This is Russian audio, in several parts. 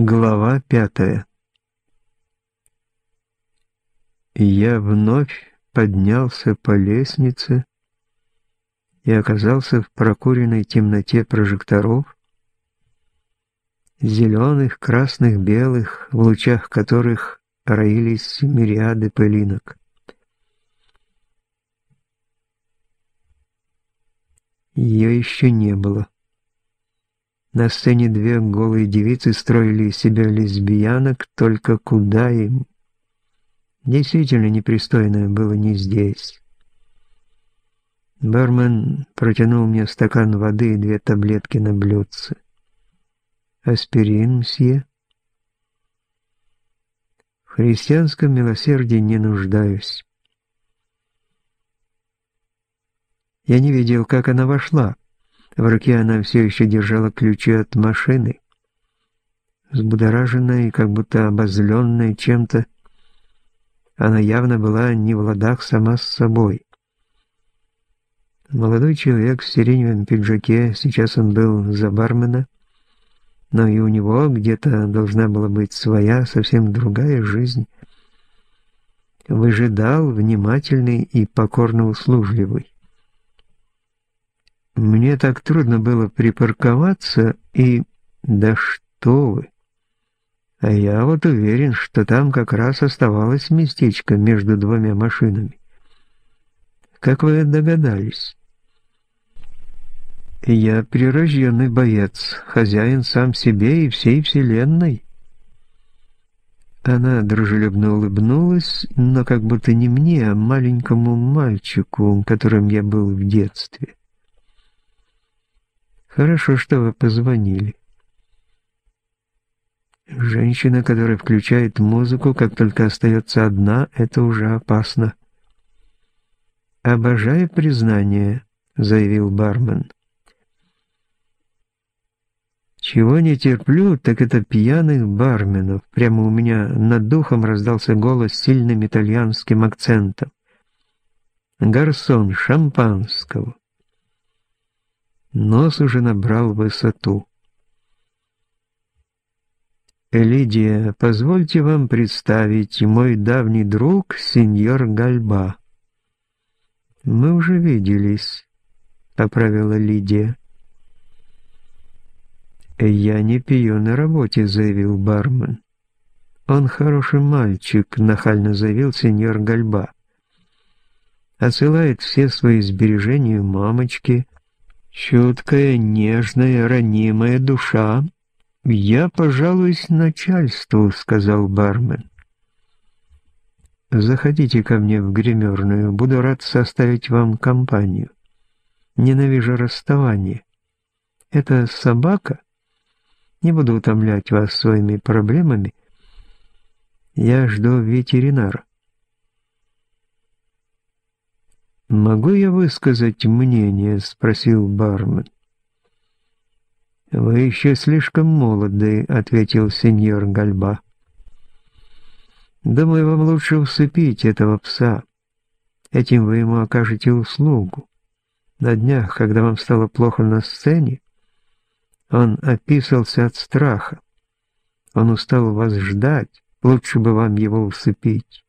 Глава пятая Я вновь поднялся по лестнице и оказался в прокуренной темноте прожекторов, зеленых, красных, белых, в лучах которых роились мириады пылинок. Ее еще не было. На сцене две голые девицы строили из себя лесбиянок, только куда им? Действительно непристойное было не здесь. Бармен протянул мне стакан воды и две таблетки на блюдце. «Аспирин, мсье?» «В христианском милосердии не нуждаюсь». Я не видел, как она вошла. В руке она все еще держала ключи от машины. Взбудораженная и как будто обозленная чем-то, она явно была не в ладах сама с собой. Молодой человек в сиреневом пиджаке, сейчас он был за бармена, но и у него где-то должна была быть своя, совсем другая жизнь. Выжидал, внимательный и покорно услужливый. Мне так трудно было припарковаться и... Да что вы! А я вот уверен, что там как раз оставалось местечко между двумя машинами. Как вы догадались? Я прирожденный боец, хозяин сам себе и всей вселенной. Она дружелюбно улыбнулась, но как будто не мне, а маленькому мальчику, которым я был в детстве. Хорошо, что вы позвонили. Женщина, которая включает музыку, как только остается одна, это уже опасно. «Обожаю признание», — заявил бармен. «Чего не терплю, так это пьяных барменов». Прямо у меня над духом раздался голос с сильным итальянским акцентом. «Гарсон шампанского». Нос уже набрал высоту. «Лидия, позвольте вам представить мой давний друг, сеньор Гальба». «Мы уже виделись», — поправила Лидия. «Я не пью на работе», — заявил бармен. «Он хороший мальчик», — нахально заявил сеньор Гальба. «Отсылает все свои сбережения мамочке, Чуткая, нежная, ранимая душа. «Я пожалуюсь начальству», — сказал бармен. «Заходите ко мне в гримерную, буду рад составить вам компанию. Ненавижу расставание. Это собака? Не буду утомлять вас своими проблемами. Я жду ветеринара. «Могу я высказать мнение?» — спросил бармен. «Вы еще слишком молоды», — ответил сеньор Гальба. «Думаю, вам лучше усыпить этого пса. Этим вы ему окажете услугу. На днях, когда вам стало плохо на сцене, он описался от страха. Он устал вас ждать, лучше бы вам его усыпить».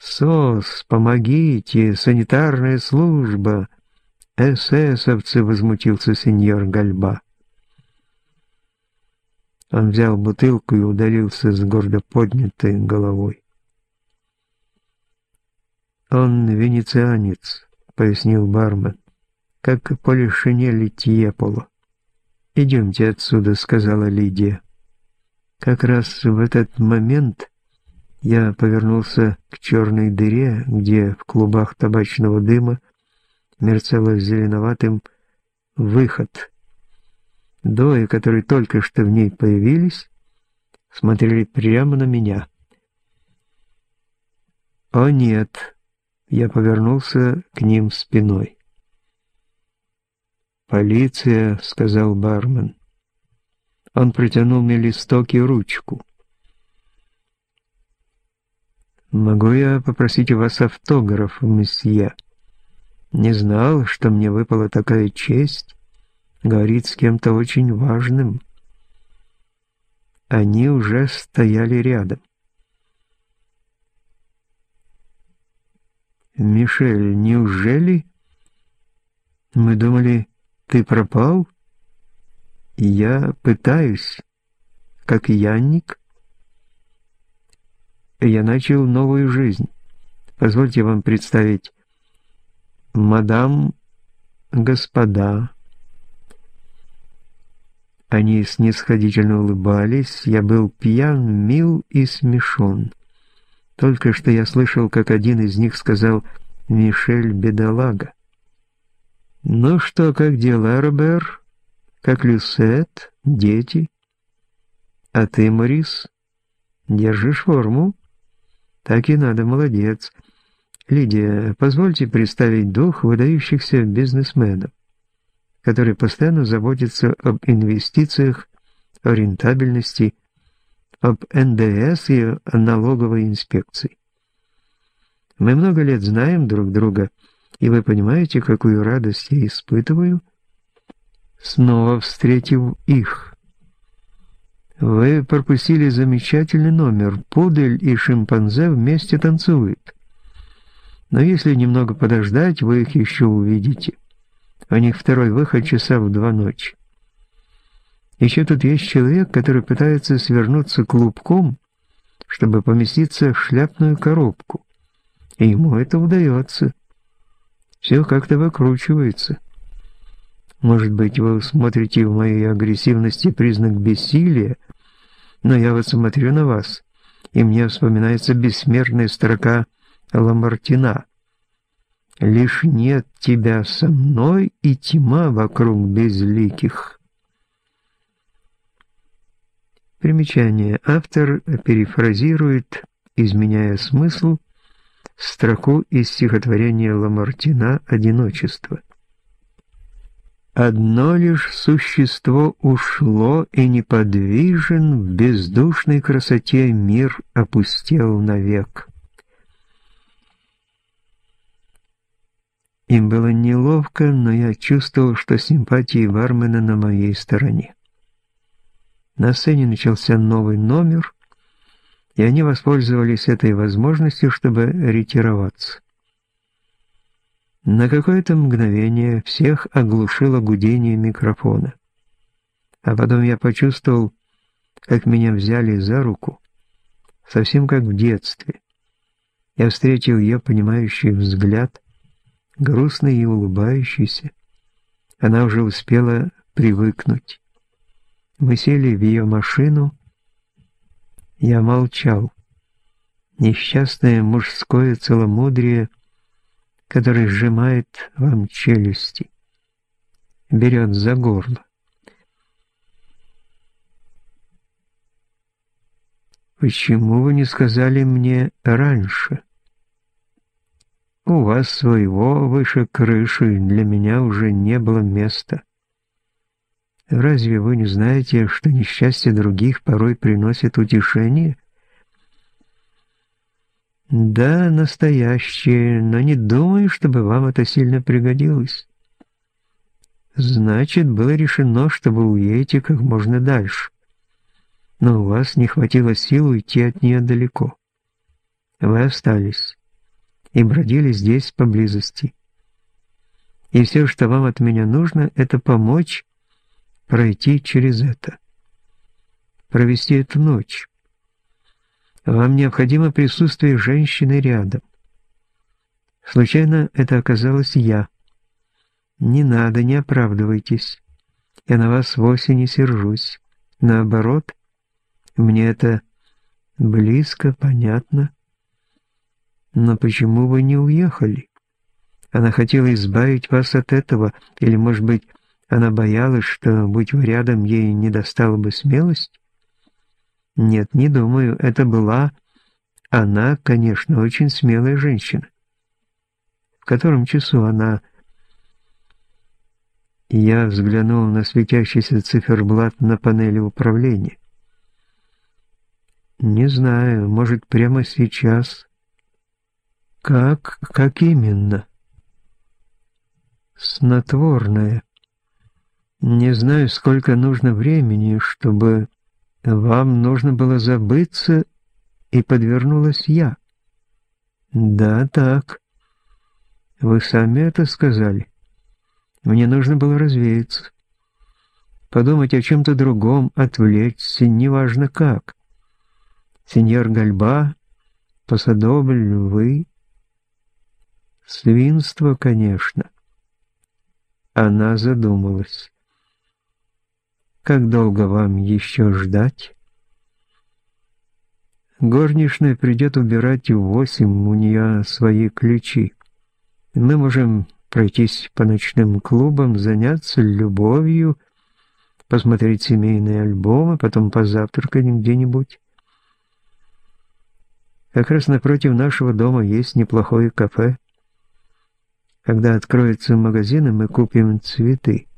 «СОС, помогите! Санитарная служба!» «Эсэсовцы!» — возмутился сеньор Гальба. Он взял бутылку и удалился с гордо поднятой головой. «Он венецианец», — пояснил бармен, — «как полишинели Тьеполо». «Идемте отсюда», — сказала Лидия. Как раз в этот момент я повернулся к черной дыре, где в клубах табачного дыма мерцало зеленоватым выход. Дои, которые только что в ней появились, смотрели прямо на меня. «О нет!» Я повернулся к ним спиной. «Полиция», — сказал бармен. Он протянул мне листок и ручку. «Могу я попросить у вас автограф, месье?» «Не знал, что мне выпала такая честь. Говорит с кем-то очень важным». они уже стояли рядом. «Мишель, неужели? Мы думали, ты пропал?» «Я пытаюсь, как Янник. Я начал новую жизнь. Позвольте вам представить. Мадам, господа». Они снисходительно улыбались, я был пьян, мил и смешон. Только что я слышал, как один из них сказал «Мишель бедолага». «Ну что, как дела, Робер? Как Люсет? Дети?» «А ты, Морис, держишь форму?» «Так и надо, молодец. Лидия, позвольте представить двух выдающихся бизнесменов, которые постоянно заботятся об инвестициях, о рентабельности об НДС и налоговой инспекции. Мы много лет знаем друг друга, и вы понимаете, какую радость я испытываю, снова встретив их. Вы пропустили замечательный номер. Пудель и шимпанзе вместе танцуют. Но если немного подождать, вы их еще увидите. У них второй выход часа в два ночи. Еще тут есть человек, который пытается свернуться клубком, чтобы поместиться в шляпную коробку. И ему это удается. Все как-то выкручивается. Может быть, вы смотрите в моей агрессивности признак бессилия, но я вот смотрю на вас, и мне вспоминается бессмертная строка Ламартина. «Лишь нет тебя со мной, и тьма вокруг безликих». Примечание. Автор перефразирует, изменяя смысл, строку из стихотворения Ламартина «Одиночество». Одно лишь существо ушло, и неподвижен, в бездушной красоте мир опустел навек. Им было неловко, но я чувствовал, что симпатии бармена на моей стороне. На сцене начался новый номер, и они воспользовались этой возможностью, чтобы ретироваться. На какое-то мгновение всех оглушило гудение микрофона. А потом я почувствовал, как меня взяли за руку, совсем как в детстве. Я встретил ее понимающий взгляд, грустный и улыбающийся. Она уже успела привыкнуть. Мы сели в ее машину. Я молчал. Несчастное мужское целомудрие, которое сжимает вам челюсти, берет за горло. Почему вы не сказали мне раньше? У вас своего выше крыши для меня уже не было места. Разве вы не знаете, что несчастье других порой приносит утешение? Да, настоящее, но не думаю, чтобы вам это сильно пригодилось. Значит, было решено, что вы уедете как можно дальше. Но у вас не хватило сил уйти от нее далеко. Вы остались и бродили здесь поблизости. И все, что вам от меня нужно, это помочь пройти через это, провести эту ночь. Вам необходимо присутствие женщины рядом. Случайно это оказалась я. Не надо, не оправдывайтесь. Я на вас вовсе не сержусь. Наоборот, мне это близко, понятно. Но почему вы не уехали? Она хотела избавить вас от этого, или, может быть, она боялась, что, будь вы рядом, ей не достала бы смелость? Нет, не думаю, это была... Она, конечно, очень смелая женщина. В котором часу она... Я взглянул на светящийся циферблат на панели управления. Не знаю, может, прямо сейчас. Как? Как именно? Снотворное. Не знаю, сколько нужно времени, чтобы... Вам нужно было забыться, и подвернулась я. Да, так. Вы сами это сказали. Мне нужно было развеяться. Подумать о чем-то другом, отвлечься, неважно как. Сеньор Гальба, Посадобль, вы... Свинство, конечно. Она задумалась. Как долго вам еще ждать? Горничная придет убирать в восемь, у нее свои ключи. Мы можем пройтись по ночным клубам, заняться любовью, посмотреть семейные альбомы, потом позавтракать где-нибудь. Как раз напротив нашего дома есть неплохое кафе. Когда откроются магазины, мы купим цветы.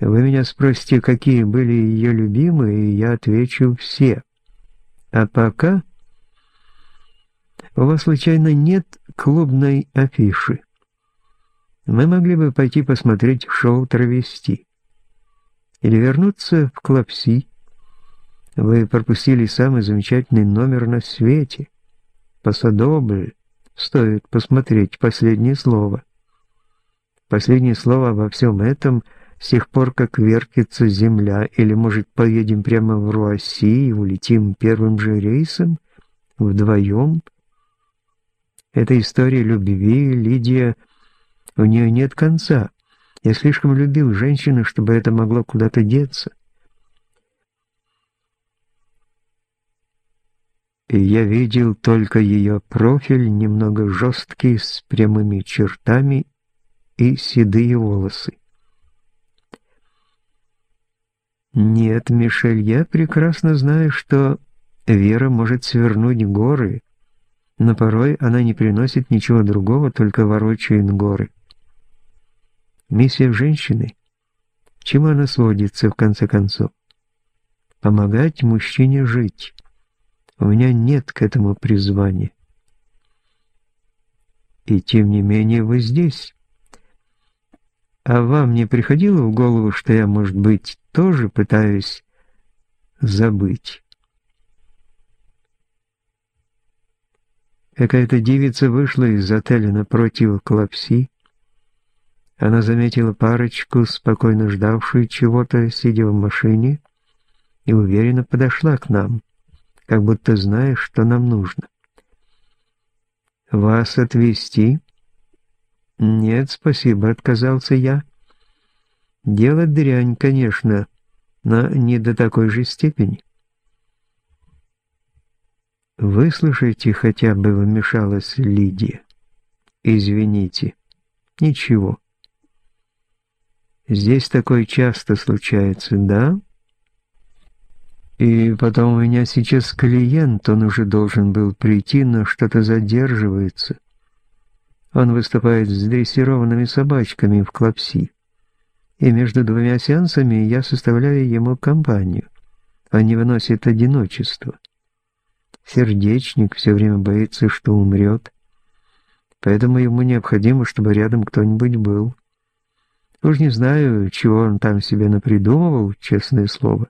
Вы меня спросите, какие были ее любимые, и я отвечу «все». А пока... У вас случайно нет клубной афиши? Мы могли бы пойти посмотреть шоу «Травести». Или вернуться в Клапси. Вы пропустили самый замечательный номер на свете. Посадобль. Стоит посмотреть последнее слово. Последнее слово обо всем этом с тех пор, как вертится земля, или, может, поедем прямо в Руасси и улетим первым же рейсом? Вдвоем? Эта история любви, Лидия, у нее нет конца. Я слишком любил женщину, чтобы это могло куда-то деться. И я видел только ее профиль, немного жесткий, с прямыми чертами и седые волосы. Нет, Мишель, я прекрасно знаю, что вера может свернуть горы, но порой она не приносит ничего другого, только ворочает горы. Миссия женщины, чему она сводится в конце концов? Помогать мужчине жить. У меня нет к этому призвания. И тем не менее вы здесь. А вам не приходило в голову, что я, может быть, тоже пытаюсь забыть? Какая-то девица вышла из отеля напротив Клапси. Она заметила парочку, спокойно ждавшую чего-то, сидя в машине, и уверенно подошла к нам, как будто зная, что нам нужно. «Вас отвезти?» «Нет, спасибо», — отказался я. «Дело дрянь, конечно, но не до такой же степени». «Выслушайте хотя бы», — вмешалась Лидия. «Извините. Ничего. Здесь такое часто случается, да?» И потом у меня сейчас клиент, он уже должен был прийти, но что-то задерживается. Он выступает с дрессированными собачками в Клапси. И между двумя сеансами я составляю ему компанию. Он не выносит одиночество. Сердечник все время боится, что умрет. Поэтому ему необходимо, чтобы рядом кто-нибудь был. Уж не знаю, чего он там себе напридумывал, честное слово.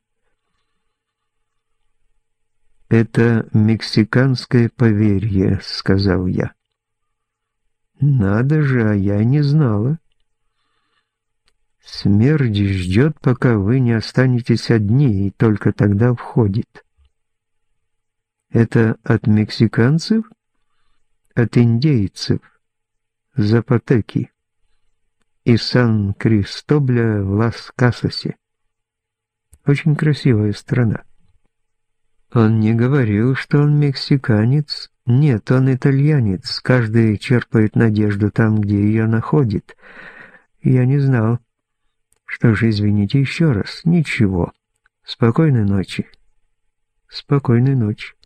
«Это мексиканское поверье», — сказал я. Надо же, а я не знала. Смерть ждет, пока вы не останетесь одни, и только тогда входит. Это от мексиканцев? От индейцев? Запотеки. И Сан-Кристобля в Лас-Касасе. Очень красивая страна. Он не говорил, что он мексиканец. Нет, он итальянец. Каждый черпает надежду там, где ее находит. Я не знал. Что же, извините еще раз. Ничего. Спокойной ночи. Спокойной ночи.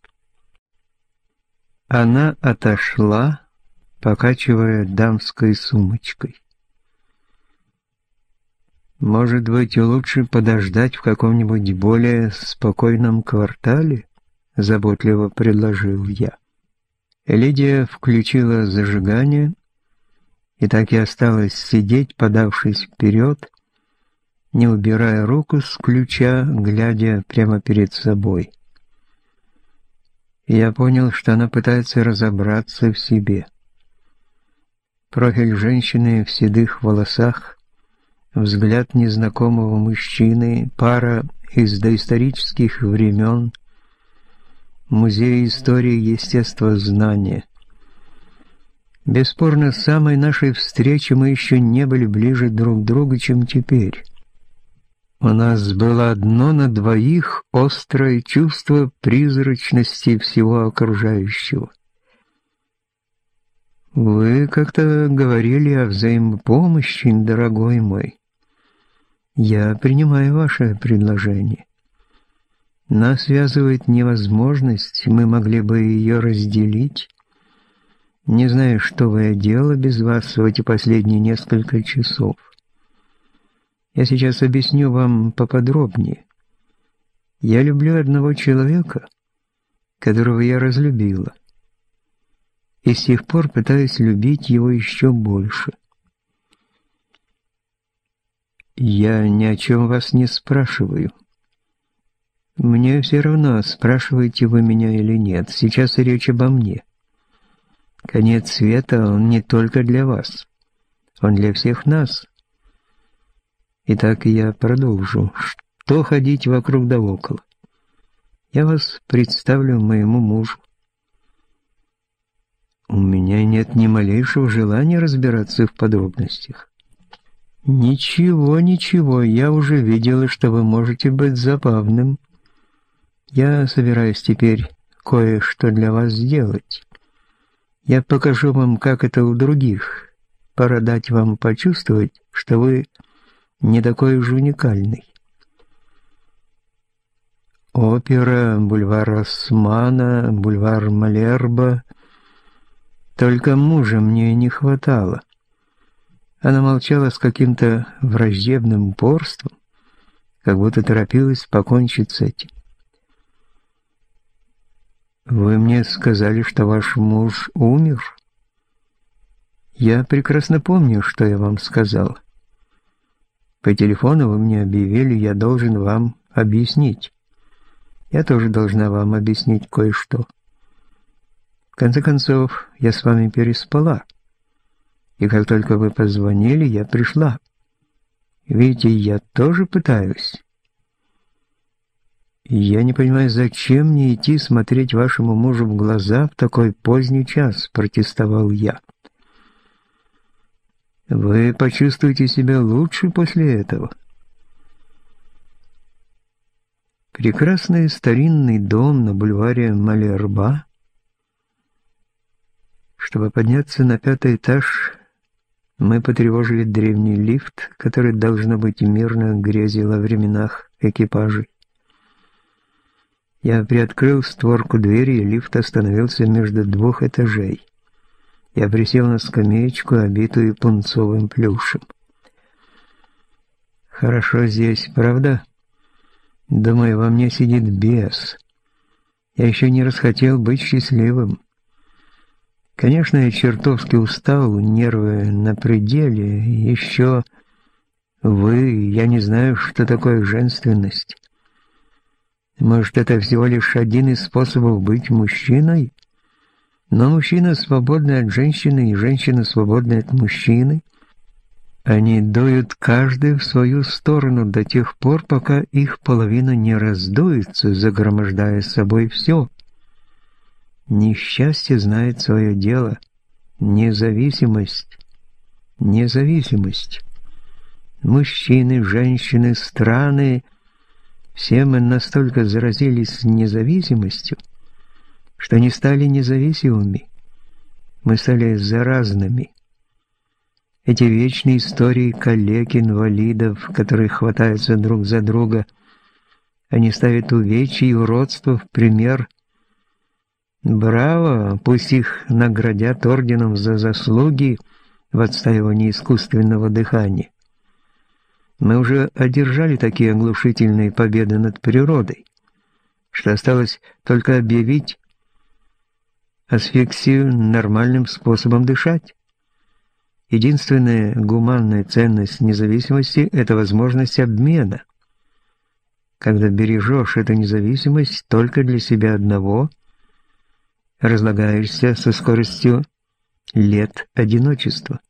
Она отошла, покачивая дамской сумочкой. Может быть, лучше подождать в каком-нибудь более спокойном квартале? Заботливо предложил я. Лидия включила зажигание и так и осталась сидеть, подавшись вперед, не убирая руку с ключа, глядя прямо перед собой. Я понял, что она пытается разобраться в себе. Профиль женщины в седых волосах, взгляд незнакомого мужчины, пара из доисторических времен, музей истории естествознания. Бесспорно, с самой нашей встречи мы еще не были ближе друг к другу, чем теперь. У нас было одно на двоих острое чувство призрачности всего окружающего. Вы как-то говорили о взаимопомощи, дорогой мой. Я принимаю ваше предложение. Нас связывает невозможность, мы могли бы ее разделить. Не знаю, что бы я делала без вас в эти последние несколько часов. Я сейчас объясню вам поподробнее. Я люблю одного человека, которого я разлюбила, и с тех пор пытаюсь любить его еще больше. Я ни о чем вас не спрашиваю. Мне все равно, спрашиваете вы меня или нет. Сейчас речь обо мне. Конец света, он не только для вас. Он для всех нас. Итак, я продолжу. Что ходить вокруг да около? Я вас представлю моему мужу. У меня нет ни малейшего желания разбираться в подробностях. Ничего, ничего, я уже видела, что вы можете быть забавным. Я собираюсь теперь кое-что для вас сделать. Я покажу вам, как это у других. Пора дать вам почувствовать, что вы не такой уж уникальный. Опера, бульвар Османа, бульвар Малерба. Только мужа мне не хватало. Она молчала с каким-то враждебным упорством, как будто торопилась покончить с этим. Вы мне сказали, что ваш муж умер? Я прекрасно помню, что я вам сказал. По телефону вы мне объявили, я должен вам объяснить. Я тоже должна вам объяснить кое-что. В конце концов, я с вами переспала. И как только вы позвонили, я пришла. Видите, я тоже пытаюсь. «Я не понимаю, зачем мне идти смотреть вашему мужу в глаза в такой поздний час?» – протестовал я. «Вы почувствуете себя лучше после этого». Прекрасный старинный дом на бульваре Малерба. Чтобы подняться на пятый этаж, мы потревожили древний лифт, который, должно быть, мирно грезил о временах экипажей. Я приоткрыл створку двери, и лифт остановился между двух этажей. Я присел на скамеечку, обитую пунцовым плюшем. Хорошо здесь, правда? Думаю, во мне сидит бес. Я еще не расхотел быть счастливым. Конечно, я чертовски устал, нервы на пределе, еще... Вы, я не знаю, что такое женственность. Может, это всего лишь один из способов быть мужчиной? Но мужчина свободный от женщины, и женщина свободная от мужчины. Они дуют каждый в свою сторону до тех пор, пока их половина не раздуется, загромождая собой все. Несчастье знает свое дело. Независимость. Независимость. Мужчины, женщины, страны — все мы настолько заразились независимостью, что не стали независимыми. Мы стали заразными. Эти вечные истории коллег, инвалидов, которые хватаются друг за друга, они ставят увечья и уродство в пример. Браво, пусть их наградят орденом за заслуги в отстаивании искусственного дыхания. Мы уже одержали такие оглушительные победы над природой, что осталось только объявить асфиксию нормальным способом дышать. Единственная гуманная ценность независимости – это возможность обмена. Когда бережешь эту независимость только для себя одного, разлагаешься со скоростью лет одиночества.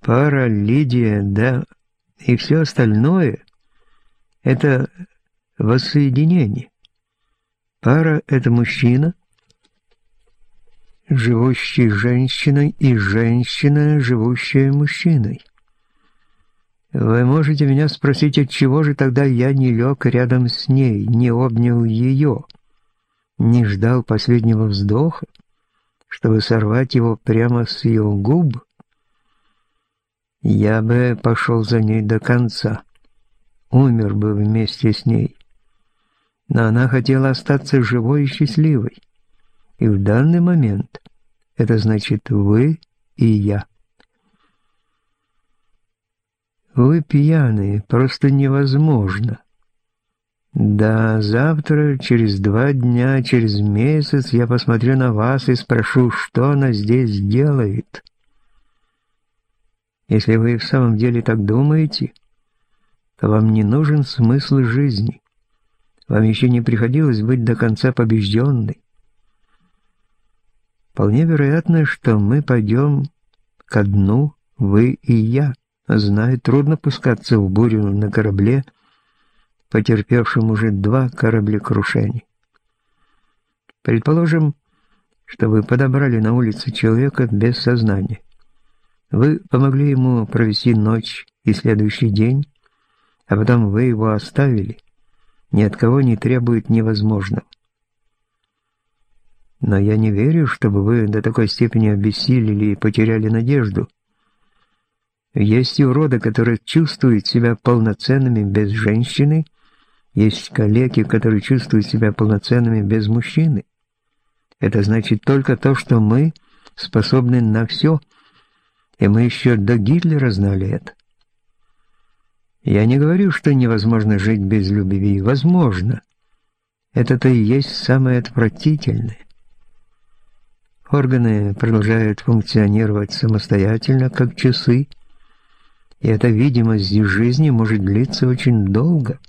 Пара, Лидия, да, и все остальное – это воссоединение. Пара – это мужчина, живущий женщиной, и женщина, живущая мужчиной. Вы можете меня спросить, от чего же тогда я не лег рядом с ней, не обнял ее, не ждал последнего вздоха, чтобы сорвать его прямо с ее губ? Я бы пошел за ней до конца, умер бы вместе с ней. Но она хотела остаться живой и счастливой. И в данный момент это значит вы и я. Вы пьяные, просто невозможно. Да, завтра, через два дня, через месяц я посмотрю на вас и спрошу, что она здесь делает. Если вы в самом деле так думаете, то вам не нужен смысл жизни. Вам еще не приходилось быть до конца побежденной. Вполне вероятно, что мы пойдем ко дну, вы и я. Знаю, трудно пускаться в бурю на корабле, потерпевшем уже два кораблекрушения. Предположим, что вы подобрали на улице человека без сознания. Вы помогли ему провести ночь и следующий день, а потом вы его оставили. Ни от кого не требует невозможного. Но я не верю, чтобы вы до такой степени обессилели и потеряли надежду. Есть уроды, которые чувствуют себя полноценными без женщины, есть коллеги, которые чувствуют себя полноценными без мужчины. Это значит только то, что мы способны на все, и мы еще до Гитлера знали это. Я не говорю, что невозможно жить без любви. Возможно. Это-то и есть самое отвратительное. Органы продолжают функционировать самостоятельно, как часы, и эта видимость жизни может длиться очень долго,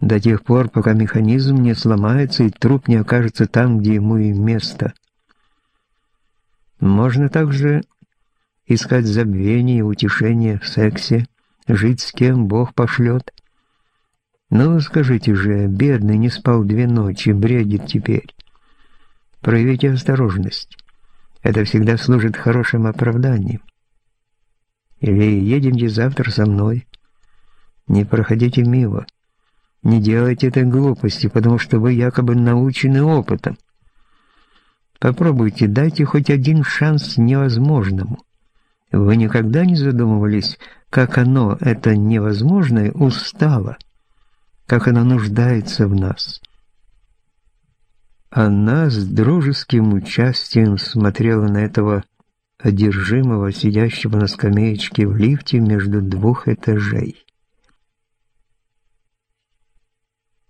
до тех пор, пока механизм не сломается и труп не окажется там, где ему и место. Можно также искать забвение и утешение в сексе, жить с кем Бог пошлет. Ну, скажите же, бедный не спал две ночи, бредит теперь. Проявите осторожность. Это всегда служит хорошим оправданием. Или едемте завтра со мной. Не проходите мимо. Не делайте этой глупости, потому что вы якобы научены опытом. Попробуйте, дайте хоть один шанс невозможному. Вы никогда не задумывались, как оно, это невозможное, устало, как оно нуждается в нас?» Она с дружеским участием смотрела на этого одержимого, сидящего на скамеечке в лифте между двух этажей.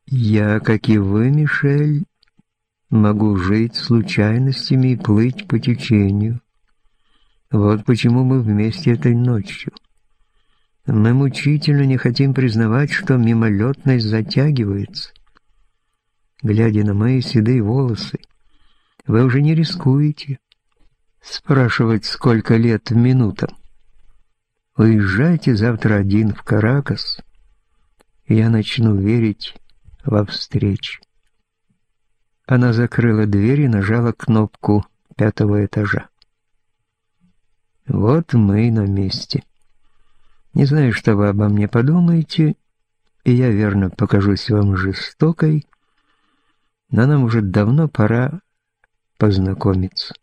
«Я, как и вы, Мишель, могу жить случайностями и плыть по течению. Вот почему мы вместе этой ночью. Мы мучительно не хотим признавать, что мимолетность затягивается глядя на мои седые волосы. Вы уже не рискуете спрашивать, сколько лет в минутам. Уезжайте завтра один в Каракас, и я начну верить во встречу. Она закрыла дверь и нажала кнопку пятого этажа. Вот мы на месте. Не знаю, что вы обо мне подумаете, и я верно покажусь вам жестокой, но нам уже давно пора познакомиться.